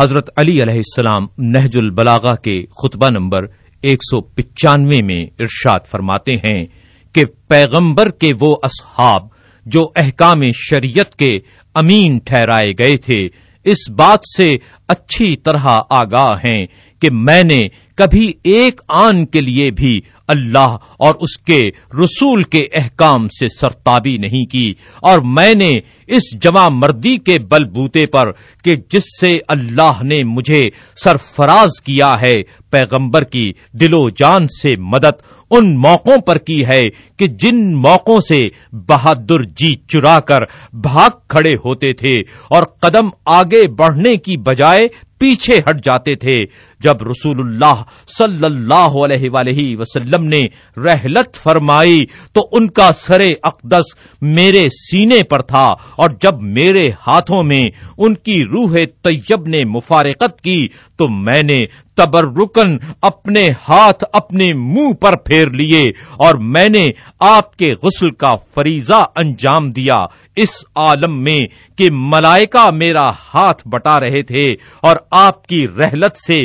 حضرت علی علیہ السلام نہج البلاغا کے خطبہ نمبر ایک سو پچانوے میں ارشاد فرماتے ہیں کہ پیغمبر کے وہ اصحاب جو احکام شریعت کے امین ٹھہرائے گئے تھے، اس بات سے اچھی طرح آگاہ ہیں کہ میں نے کبھی ایک آن کے لیے بھی اللہ اور اس کے رسول کے احکام سے سرتابی نہیں کی اور میں نے اس جمع مردی کے بل بوتے پر کہ جس سے اللہ نے مجھے سرفراز کیا ہے، پیغمبر کی دل و جان سے مدد ان موقعوں پر کی ہے کہ جن موقعوں سے بہادر جی چرا کر بھاگ کھڑے ہوتے تھے اور قدم آگے بڑھنے کی بجائے پیچھے ہٹ جاتے تھے جب رسول اللہ صلی اللہ علیہ وآلہ وسلم نے رحلت فرمائی تو ان کا سر اقدس میرے سینے پر تھا اور جب میرے ہاتھوں میں ان کی روح طیب نے مفارقت کی تو میں نے تبرکن اپنے ہاتھ اپنے منہ پر پھیر لیے اور میں نے آپ کے غسل کا فریضہ انجام دیا اس عالم میں کہ ملائکہ میرا ہاتھ بٹا رہے تھے اور آپ کی رحلت سے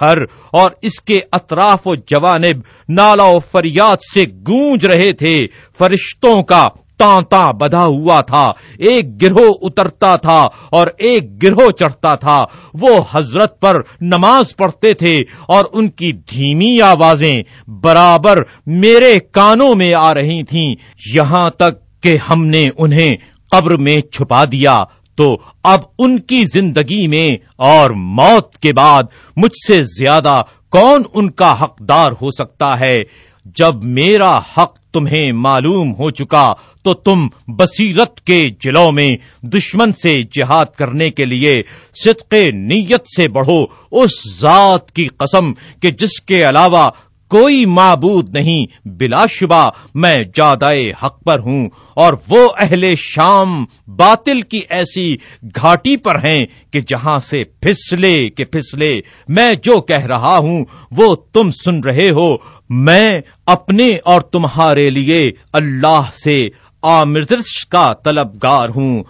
گھر اور اس کے اطراف و جوانب نالا و فریاد سے گونج رہے تھے فرشتوں کا تانتا بدھا ہوا تھا، ایک گروہ اترتا تھا اور ایک گروہ چڑھتا تھا۔ وہ حضرت پر نماز پڑھتے تھے اور ان کی دھیمی آوازیں برابر میرے کانوں میں آ رہی تھیں۔ یہاں تک کہ ہم نے انہیں قبر میں چھپا دیا۔ تو اب ان کی زندگی میں اور موت کے بعد مجھ سے زیادہ کون ان کا حقدار ہو سکتا ہے؟ جب میرا حق تمہیں معلوم ہو چکا تو تم بصیرت کے جلوں میں دشمن سے جہاد کرنے کے لیے صدق نیت سے بڑھو، اس ذات کی قسم کہ جس کے علاوہ کوئی معبود نہیں، بلا شبہ میں جادائے حق پر ہوں اور وہ اہل شام باطل کی ایسی گھاٹی پر ہیں کہ جہاں سے پھسلے کہ پھسلے، میں جو کہہ رہا ہوں وہ تم سن رہے ہو میں اپنے اور تمہارے لیے اللہ سے آمرزش کا طلبگار ہوں۔